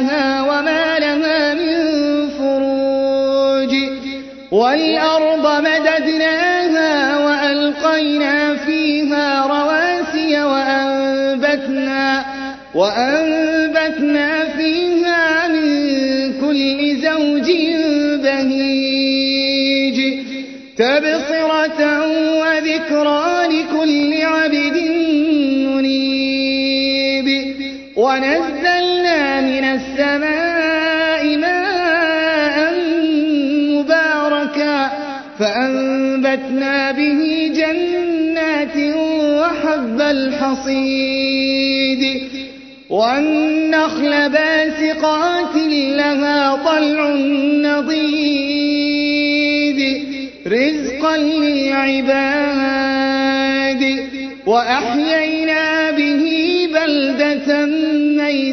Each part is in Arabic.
وما لها من فروج والأرض مددناها وألقينا فيها رواسي وأنبتنا وأنبتنا فيها من كل زوج بهيج تبصرة وذكرى لكل عبد منيب ونزلنا من السماء ماء مباركا فأنبتنا به جنات وحب الحصيد والنخل باسقات لها طلع نضيد رزقا للعباد وأحيينا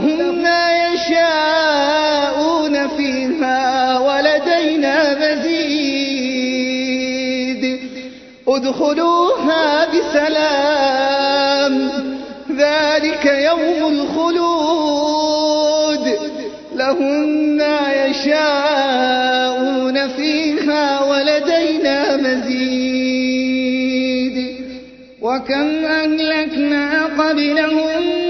لهم ما يشاءون فيها ولدينا مزيد. ادخلوها بسلام. ذلك يوم الخلود. لهم ما يشاءون فيها ولدينا مزيد. وكم أهلكنا قبلهم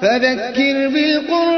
فذكر بالقرآن